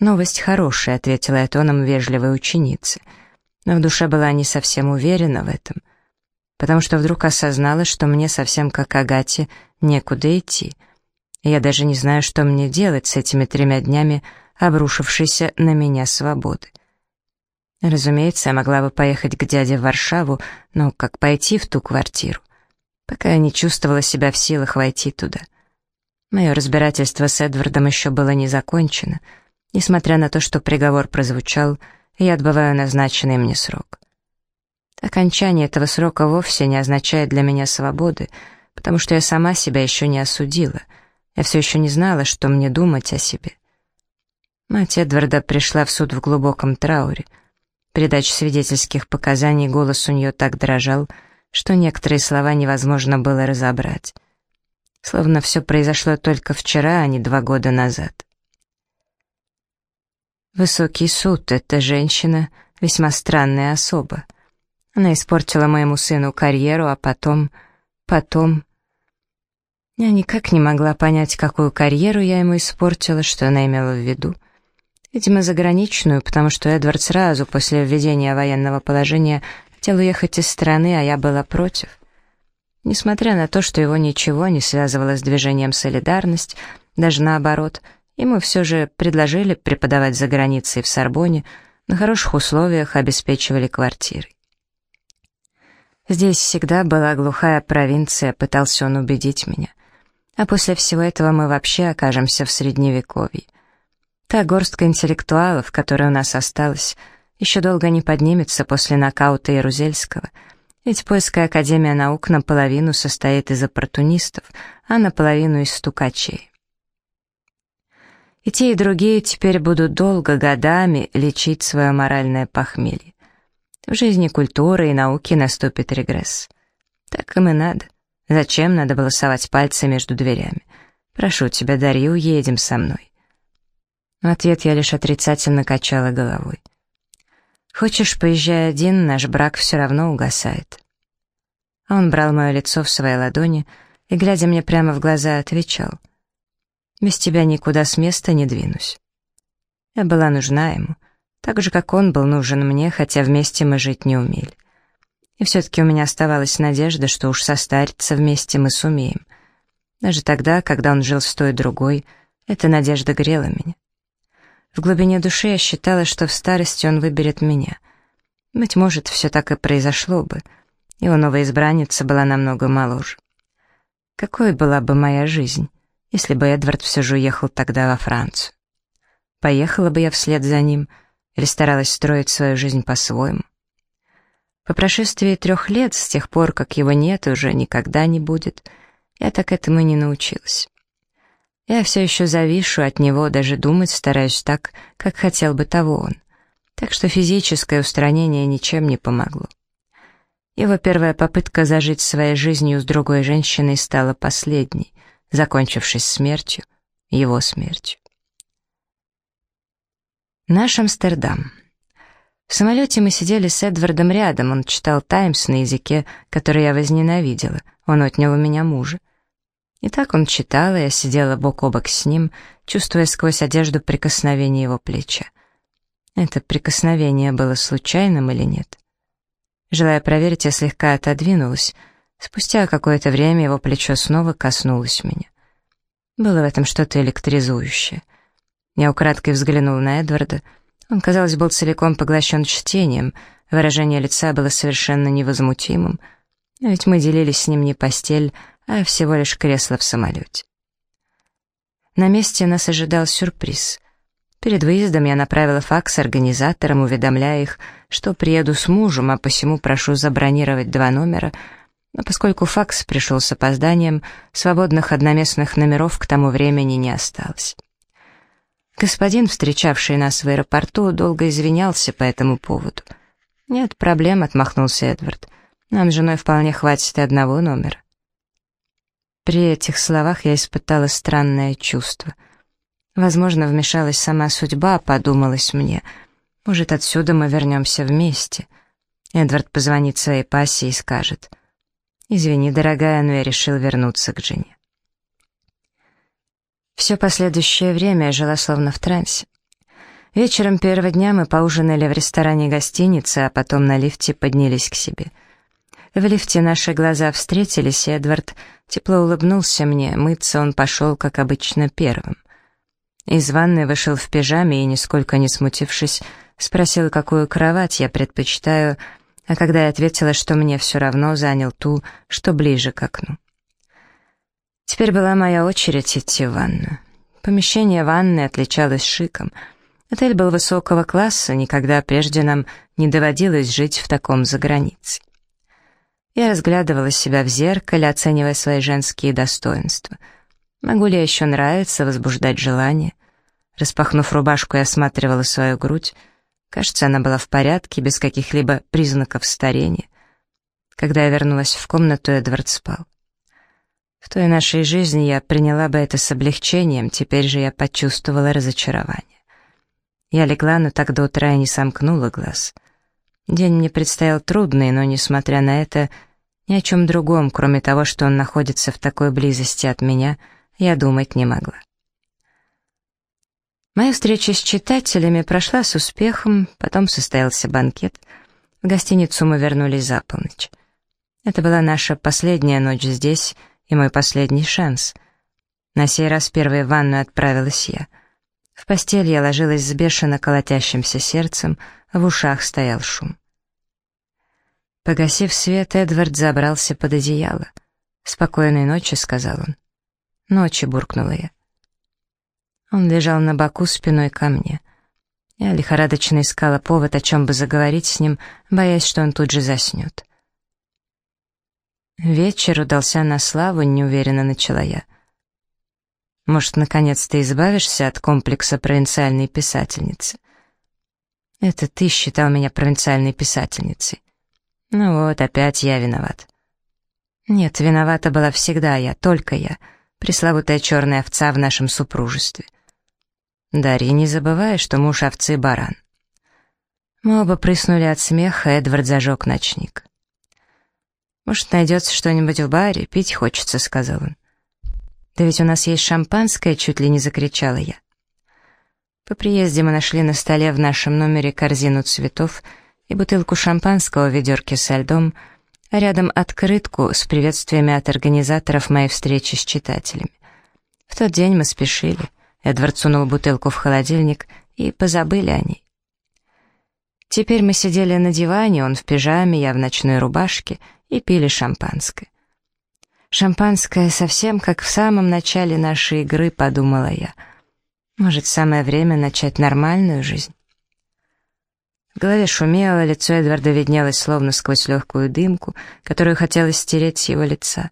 «Новость хорошая», — ответила я тоном вежливой ученицы. Но в душе была не совсем уверена в этом, потому что вдруг осознала, что мне совсем как Агате некуда идти. И я даже не знаю, что мне делать с этими тремя днями обрушившейся на меня свободы. Разумеется, я могла бы поехать к дяде в Варшаву, но как пойти в ту квартиру? Пока я не чувствовала себя в силах войти туда. Мое разбирательство с Эдвардом еще было не закончено — Несмотря на то, что приговор прозвучал, я отбываю назначенный мне срок. Окончание этого срока вовсе не означает для меня свободы, потому что я сама себя еще не осудила. Я все еще не знала, что мне думать о себе. Мать Эдварда пришла в суд в глубоком трауре. При даче свидетельских показаний голос у нее так дрожал, что некоторые слова невозможно было разобрать. Словно все произошло только вчера, а не два года назад. Высокий суд — это женщина, весьма странная особа. Она испортила моему сыну карьеру, а потом... потом... Я никак не могла понять, какую карьеру я ему испортила, что она имела в виду. Видимо, заграничную, потому что Эдвард сразу после введения военного положения хотел уехать из страны, а я была против. Несмотря на то, что его ничего не связывало с движением «Солидарность», даже наоборот — Ему все же предложили преподавать за границей в Сорбоне, на хороших условиях обеспечивали квартиры. Здесь всегда была глухая провинция, пытался он убедить меня. А после всего этого мы вообще окажемся в Средневековье. Та горстка интеллектуалов, которая у нас осталась, еще долго не поднимется после нокаута Ярузельского, ведь Польская академия наук наполовину состоит из оппортунистов, а наполовину из стукачей. И те, и другие теперь будут долго, годами лечить свое моральное похмелье. В жизни культуры и науки наступит регресс. Так им и надо. Зачем надо было совать пальцы между дверями? Прошу тебя, Дарью, едем со мной. В ответ я лишь отрицательно качала головой. Хочешь, поезжай один, наш брак все равно угасает. Он брал мое лицо в свои ладони и, глядя мне прямо в глаза, отвечал — без тебя никуда с места не двинусь. Я была нужна ему, так же, как он был нужен мне, хотя вместе мы жить не умели. И все-таки у меня оставалась надежда, что уж состариться вместе мы сумеем. Даже тогда, когда он жил с той другой, эта надежда грела меня. В глубине души я считала, что в старости он выберет меня. Быть может, все так и произошло бы. Его новая избранница была намного моложе. Какой была бы моя жизнь? Если бы Эдвард все же уехал тогда во Францию. Поехала бы я вслед за ним или старалась строить свою жизнь по-своему. По прошествии трех лет, с тех пор, как его нет уже никогда не будет, я так этому и не научилась. Я все еще завишу от него, даже думать стараюсь так, как хотел бы того он. Так что физическое устранение ничем не помогло. Его первая попытка зажить своей жизнью с другой женщиной стала последней закончившись смертью, его смертью. Наш Амстердам. В самолете мы сидели с Эдвардом рядом, он читал «Таймс» на языке, который я возненавидела, он отнял у меня мужа. И так он читал, и я сидела бок о бок с ним, чувствуя сквозь одежду прикосновение его плеча. Это прикосновение было случайным или нет? Желая проверить, я слегка отодвинулась, Спустя какое-то время его плечо снова коснулось меня. Было в этом что-то электризующее. Я украдкой взглянул на Эдварда. Он, казалось, был целиком поглощен чтением, выражение лица было совершенно невозмутимым, ведь мы делили с ним не постель, а всего лишь кресло в самолете. На месте нас ожидал сюрприз. Перед выездом я направила факс организаторам, уведомляя их, что приеду с мужем, а посему прошу забронировать два номера — но поскольку факс пришел с опозданием, свободных одноместных номеров к тому времени не осталось. Господин, встречавший нас в аэропорту, долго извинялся по этому поводу. «Нет проблем», — отмахнулся Эдвард. «Нам с женой вполне хватит и одного номера». При этих словах я испытала странное чувство. Возможно, вмешалась сама судьба, подумалось мне. Может, отсюда мы вернемся вместе. Эдвард позвонит своей пассии и скажет. «Извини, дорогая, но я решил вернуться к жене». Все последующее время я жила словно в трансе. Вечером первого дня мы поужинали в ресторане гостиницы, а потом на лифте поднялись к себе. В лифте наши глаза встретились, и Эдвард тепло улыбнулся мне, мыться он пошел, как обычно, первым. Из ванной вышел в пижаме и, нисколько не смутившись, спросил, какую кровать я предпочитаю, а когда я ответила, что мне все равно, занял ту, что ближе к окну. Теперь была моя очередь идти в ванную. Помещение ванны отличалось шиком — Отель был высокого класса, никогда прежде нам не доводилось жить в таком загранице. Я разглядывала себя в зеркале, оценивая свои женские достоинства. Могу ли я еще нравиться, возбуждать желание? Распахнув рубашку, я осматривала свою грудь. Кажется, она была в порядке, без каких-либо признаков старения. Когда я вернулась в комнату, Эдвард спал. В той нашей жизни я приняла бы это с облегчением, теперь же я почувствовала разочарование. Я легла, но так до утра и не сомкнула глаз. День мне предстоял трудный, но, несмотря на это, ни о чем другом, кроме того, что он находится в такой близости от меня, я думать не могла. Моя встреча с читателями прошла с успехом, потом состоялся банкет. В гостиницу мы вернулись за полночь. Это была наша последняя ночь здесь и мой последний шанс. На сей раз первой в ванную отправилась я — в постель я ложилась с бешено колотящимся сердцем, в ушах стоял шум. Погасив свет, Эдвард забрался под одеяло. «Спокойной ночи», — сказал он. «Ночи», — буркнула я. Он лежал на боку спиной ко мне. Я лихорадочно искала повод, о чем бы заговорить с ним, боясь, что он тут же заснет. Вечер удался на славу, неуверенно начала я. Может, наконец ты избавишься от комплекса провинциальной писательницы? Это ты считал меня провинциальной писательницей. Ну вот, опять я виноват. Нет, виновата была всегда я, только я, пресловутая черная овца в нашем супружестве. Дарья, не забывай, что муж овцы — баран. Мы оба прыснули от смеха, Эдвард зажег ночник. «Может, найдется что-нибудь в баре? Пить хочется», — сказал он. «Да ведь у нас есть шампанское!» — чуть ли не закричала я. По приезде мы нашли на столе в нашем номере корзину цветов и бутылку шампанского в ведерке со льдом, а рядом открытку с приветствиями от организаторов моей встречи с читателями. В тот день мы спешили. Эдвард сунул бутылку в холодильник и позабыли о ней. Теперь мы сидели на диване, он в пижаме, я в ночной рубашке, и пили шампанское. Шампанское совсем как в самом начале нашей игры, подумала я. Может, самое время начать нормальную жизнь? В голове шумело, лицо Эдварда виднелось словно сквозь легкую дымку, которую хотелось стереть с его лица.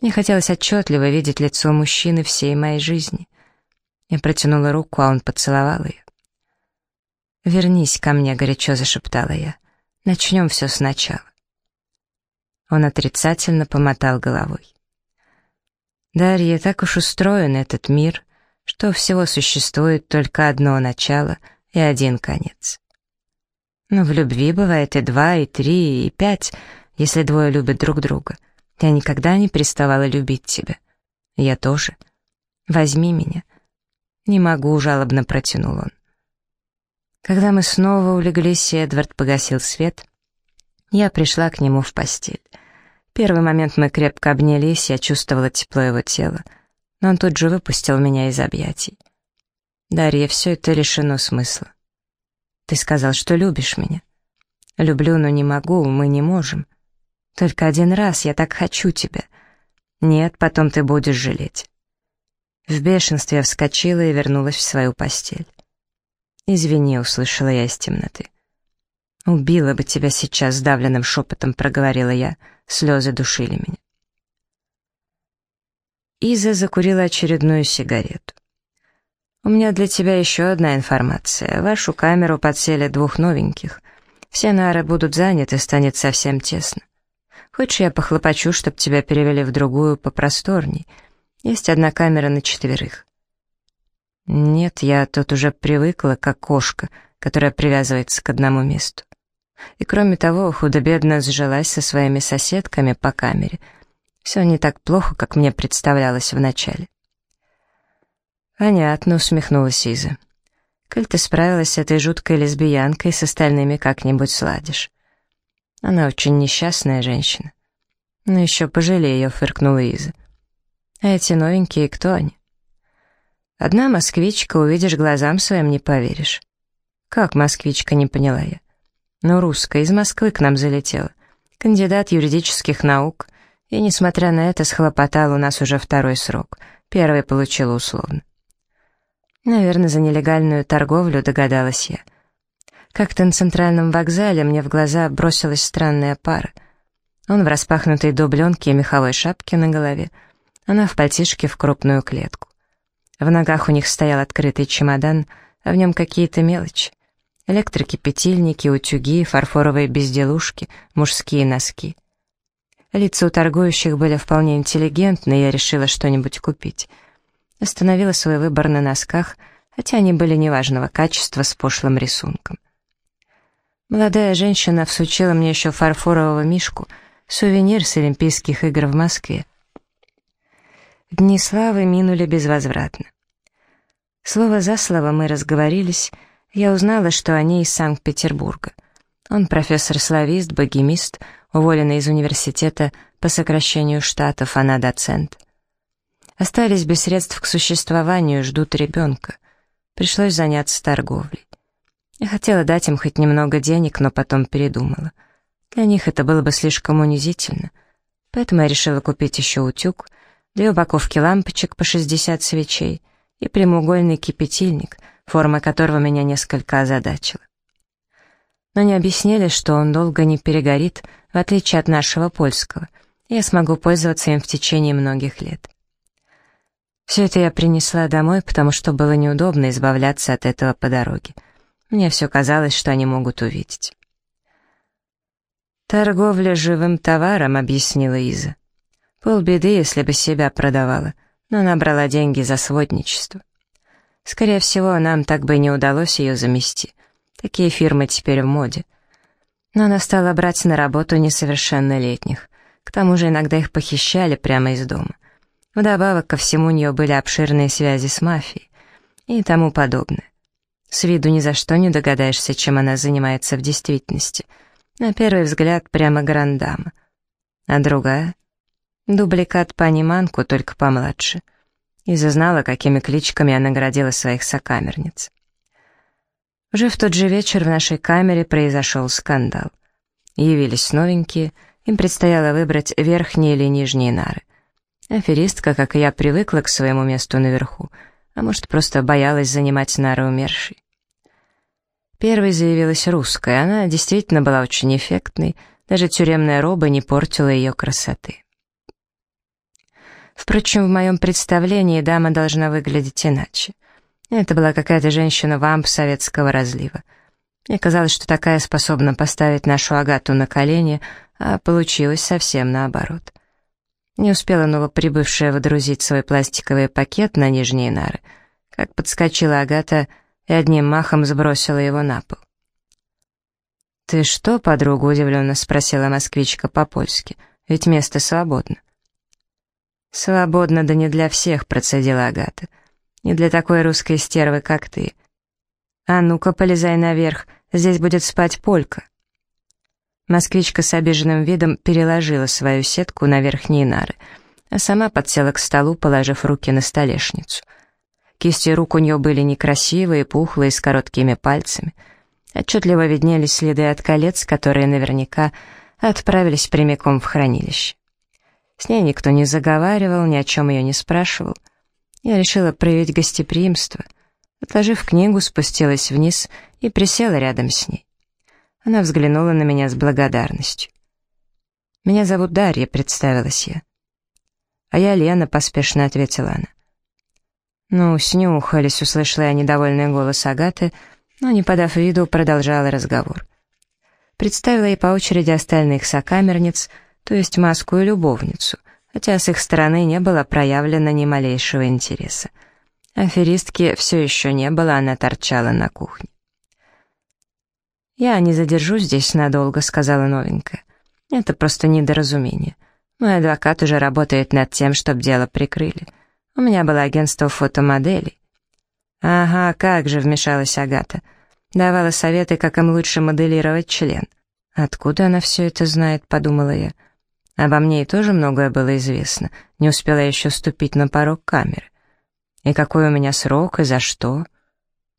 Мне хотелось отчетливо видеть лицо мужчины всей моей жизни. Я протянула руку, а он поцеловал ее. «Вернись ко мне», — горячо зашептала я. «Начнем все сначала». Он отрицательно помотал головой. Дарья, так уж устроен этот мир, что всего существует только одно начало и один конец. Но в любви бывает и два, и три, и пять, если двое любят друг друга. Я никогда не переставала любить тебя. Я тоже. Возьми меня. Не могу, жалобно протянул он. Когда мы снова улеглись, Эдвард погасил свет, я пришла к нему в постель. Первый момент мы крепко обнялись, я чувствовала тепло его тела, но он тут же выпустил меня из объятий. «Дарья, все это лишено смысла. Ты сказал, что любишь меня. Люблю, но не могу, мы не можем. Только один раз я так хочу тебя. Нет, потом ты будешь жалеть». В бешенстве я вскочила и вернулась в свою постель. «Извини», — услышала я из темноты. «Убила бы тебя сейчас», — сдавленным шепотом проговорила я. Слезы душили меня. Иза закурила очередную сигарету. «У меня для тебя еще одна информация. В вашу камеру подсели двух новеньких. Все нары будут заняты, станет совсем тесно. Хочешь, я похлопочу, чтоб тебя перевели в другую, попросторней? Есть одна камера на четверых». «Нет, я тут уже привыкла, как кошка, которая привязывается к одному месту. И кроме того, худо-бедно сжилась со своими соседками по камере. Все не так плохо, как мне представлялось вначале. «Понятно», — усмехнулась Иза. Коль ты справилась с этой жуткой лесбиянкой, с остальными как-нибудь сладишь. Она очень несчастная женщина. Ну еще пожалей ее, фыркнула Иза. А эти новенькие, кто они? Одна москвичка, увидишь глазам своим, не поверишь. Как москвичка, не поняла я. Ну, русская, из Москвы к нам залетела. Кандидат юридических наук. И, несмотря на это, схлопотал у нас уже второй срок. Первый получила условно. Наверное, за нелегальную торговлю, догадалась я. Как-то на центральном вокзале мне в глаза бросилась странная пара. Он в распахнутой дубленке и меховой шапке на голове, она в пальтишке в крупную клетку. В ногах у них стоял открытый чемодан, а в нем какие-то мелочи. Электрокипятильники, утюги, фарфоровые безделушки, мужские носки. Лица у торгующих были вполне интеллигентны, и я решила что-нибудь купить — Остановила свой выбор на носках, хотя они были неважного качества с пошлым рисунком. Молодая женщина всучила мне еще фарфорового мишку, сувенир с Олимпийских игр в Москве. Дни славы минули безвозвратно. Слово за слово мы разговорились, я узнала, что они из Санкт-Петербурга. Он профессор-славист, богемист, уволенный из университета по сокращению штатов, она доцент. Остались без средств к существованию, ждут ребенка. Пришлось заняться торговлей. Я хотела дать им хоть немного денег, но потом передумала. Для них это было бы слишком унизительно. Поэтому я решила купить еще утюг, две упаковки лампочек по 60 свечей и прямоугольный кипятильник, форма которого меня несколько озадачила. Но не объяснили, что он долго не перегорит, в отличие от нашего польского, и я смогу пользоваться им в течение многих лет. Все это я принесла домой, потому что было неудобно избавляться от этого по дороге. Мне все казалось, что они могут увидеть. «Торговля живым товаром», — объяснила Иза. «Полбеды, если бы себя продавала, но набрала деньги за сводничество. Скорее всего, нам так бы и не удалось ее замести. Такие фирмы теперь в моде. Но она стала брать на работу несовершеннолетних. К тому же иногда их похищали прямо из дома. Вдобавок ко всему у нее были обширные связи с мафией и тому подобное. С виду ни за что не догадаешься, чем она занимается в действительности. На первый взгляд прямо грандама. А другая? Дубликат пани Манку, только помладше. И зазнала, какими кличками она наградила своих сокамерниц. Уже в тот же вечер в нашей камере произошел скандал. Явились новенькие, им предстояло выбрать верхние или нижние нары. Аферистка, как и я, привыкла к своему месту наверху, а может, просто боялась занимать нары умершей. Первой заявилась русская, она действительно была очень эффектной, даже тюремная роба не портила ее красоты. Впрочем, в моем представлении дама должна выглядеть иначе. Это была какая-то женщина-вамп советского разлива. Мне казалось, что такая способна поставить нашу Агату на колени, а получилось совсем наоборот. Не успела новоприбывшая водрузить свой пластиковый пакет на нижние нары, как подскочила Агата и одним махом сбросила его на пол. «Ты что, подруга?» — удивленно спросила москвичка по-польски. «Ведь место свободно». «Свободно, да не для всех», — процедила Агата. «Не для такой русской стервы, как ты. А ну-ка, полезай наверх, здесь будет спать полька». Москвичка с обиженным видом переложила свою сетку на верхние нары, а сама подсела к столу, положив руки на столешницу. Кисти рук у нее были некрасивые, пухлые, с короткими пальцами. Отчетливо виднелись следы от колец, которые наверняка отправились прямиком в хранилище. С ней никто не заговаривал, ни о чем ее не спрашивал. Я решила проявить гостеприимство. Отложив книгу, спустилась вниз и присела рядом с ней. Она взглянула на меня с благодарностью. «Меня зовут Дарья», — представилась я. «А я Лена», — поспешно ответила она. «Ну, снюхались», — услышала я недовольный голос Агаты, но, не подав виду, продолжала разговор. Представила ей по очереди остальных сокамерниц, то есть маску и любовницу, хотя с их стороны не было проявлено ни малейшего интереса. Аферистки все еще не было, она торчала на кухне. «Я не задержусь здесь надолго», — сказала новенькая. «Это просто недоразумение. Мой адвокат уже работает над тем, чтобы дело прикрыли. У меня было агентство фотомоделей». «Ага, как же», — вмешалась Агата. Давала советы, как им лучше моделировать член. «Откуда она все это знает?» — подумала я. Обо мне и тоже многое было известно. Не успела я еще ступить на порог камеры. И какой у меня срок, и за что?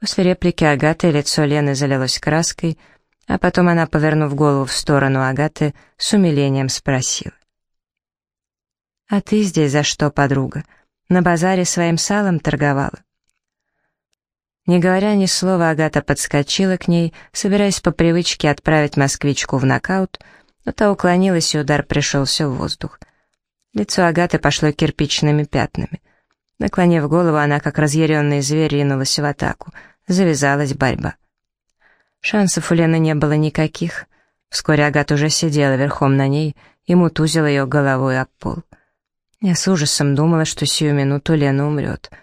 После реплики Агаты лицо Лены залилось краской, а потом она, повернув голову в сторону Агаты, с умилением спросила. «А ты здесь за что, подруга? На базаре своим салом торговала?» Не говоря ни слова, Агата подскочила к ней, собираясь по привычке отправить москвичку в нокаут, но та уклонилась, и удар пришелся в воздух. Лицо Агаты пошло кирпичными пятнами. Наклонив голову, она, как разъяренный зверь, ринулась в атаку. Завязалась борьба. Шансов у Лены не было никаких. Вскоре Агата уже сидела верхом на ней и мутузила ее головой об пол. Я с ужасом думала, что сию минуту Лена умрет —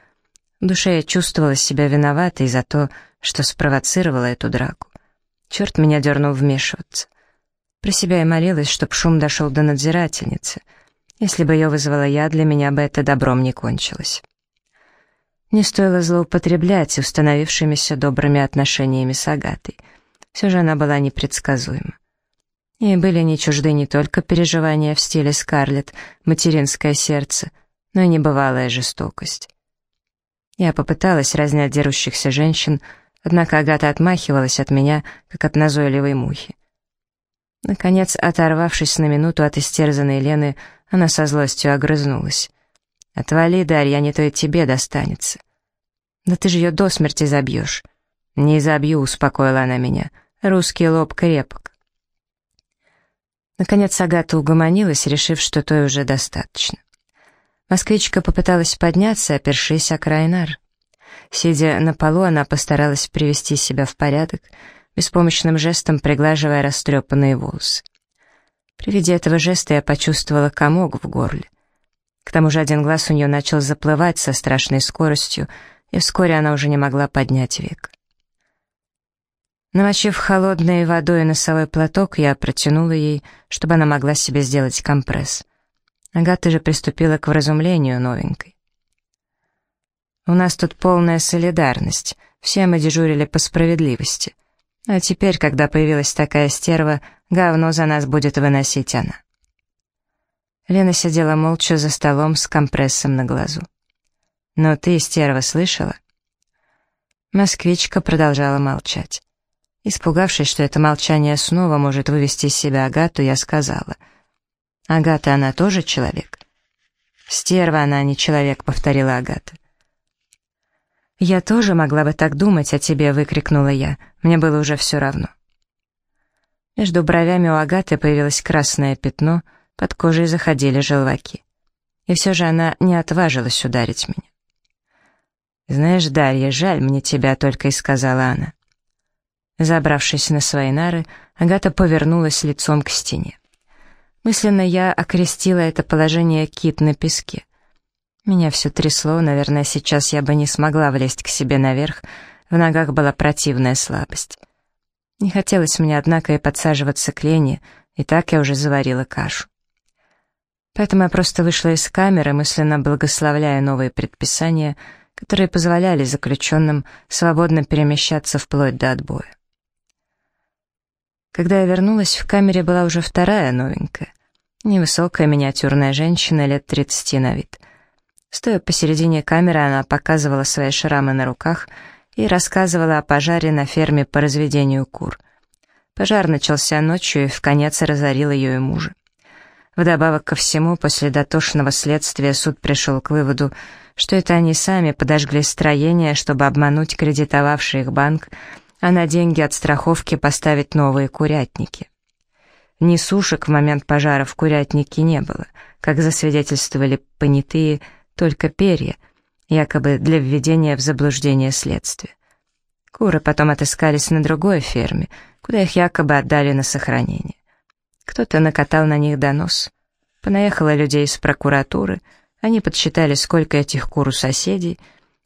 в душе я чувствовала себя виноватой за то, что спровоцировала эту драку. Черт меня дернул вмешиваться. Про себя я молилась, чтоб шум дошел до надзирательницы. Если бы ее вызвала я, для меня бы это добром не кончилось. Не стоило злоупотреблять установившимися добрыми отношениями с Агатой. Все же она была непредсказуема. И были не чужды не только переживания в стиле Скарлетт, материнское сердце, но и небывалая жестокость. Я попыталась разнять дерущихся женщин, однако Агата отмахивалась от меня, как от назойливой мухи. Наконец, оторвавшись на минуту от истерзанной Лены, она со злостью огрызнулась. «Отвали, Дарья, не то и тебе достанется». «Да ты же ее до смерти забьешь». «Не забью», — успокоила она меня. «Русский лоб крепок». Наконец Агата угомонилась, решив, что той уже достаточно. Москвичка попыталась подняться, опершись о край нар. Сидя на полу, она постаралась привести себя в порядок, беспомощным жестом приглаживая растрепанные волосы. При виде этого жеста я почувствовала комок в горле. К тому же один глаз у нее начал заплывать со страшной скоростью, и вскоре она уже не могла поднять век. Намочив холодной водой носовой платок, я протянула ей, чтобы она могла себе сделать компресс. Агата же приступила к вразумлению новенькой. «У нас тут полная солидарность, все мы дежурили по справедливости. А теперь, когда появилась такая стерва, говно за нас будет выносить она». Лена сидела молча за столом с компрессом на глазу. «Но ты, стерва, слышала?» Москвичка продолжала молчать. Испугавшись, что это молчание снова может вывести из себя Агату, я сказала — Агата, она тоже человек? Стерва она, не человек, повторила Агата. «Я тоже могла бы так думать о тебе», — выкрикнула я. Мне было уже все равно. Между бровями у Агаты появилось красное пятно, под кожей заходили желваки. И все же она не отважилась ударить меня. «Знаешь, Дарья, жаль мне тебя», — только и сказала она. Забравшись на свои нары, Агата повернулась лицом к стене. Мысленно я окрестила это положение кит на песке. Меня все трясло, наверное, сейчас я бы не смогла влезть к себе наверх, в ногах была противная слабость. Не хотелось мне, однако, и подсаживаться к Лене, и так я уже заварила кашу. Поэтому я просто вышла из камеры, мысленно благословляя новые предписания, которые позволяли заключенным свободно перемещаться вплоть до отбоя. Когда я вернулась, в камере была уже вторая новенькая. Невысокая миниатюрная женщина лет 30 на вид. Стоя посередине камеры, она показывала свои шрамы на руках и рассказывала о пожаре на ферме по разведению кур. Пожар начался ночью и в конец разорил ее и мужа. Вдобавок ко всему, после дотошного следствия суд пришел к выводу, что это они сами подожгли строение, чтобы обмануть кредитовавший их банк, а на деньги от страховки поставить новые курятники. Ни сушек в момент пожара в курятнике не было, как засвидетельствовали понятые, только перья, якобы для введения в заблуждение следствия. Куры потом отыскались на другой ферме, куда их якобы отдали на сохранение. Кто-то накатал на них донос. Понаехало людей из прокуратуры, они подсчитали, сколько этих кур у соседей,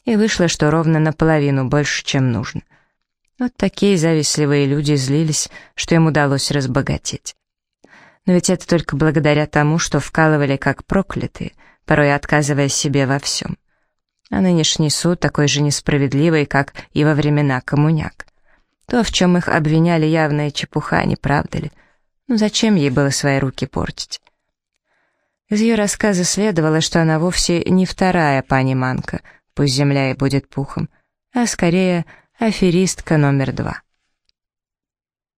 и вышло, что ровно наполовину больше, чем нужно — вот такие завистливые люди злились, что им удалось разбогатеть. Но ведь это только благодаря тому, что вкалывали как проклятые, порой отказывая себе во всем. А нынешний суд такой же несправедливый, как и во времена коммуняк. То, в чем их обвиняли, явная чепуха, не правда ли? Ну зачем ей было свои руки портить? Из ее рассказа следовало, что она вовсе не вторая пани Манка, пусть земля и будет пухом, а скорее аферистка номер два.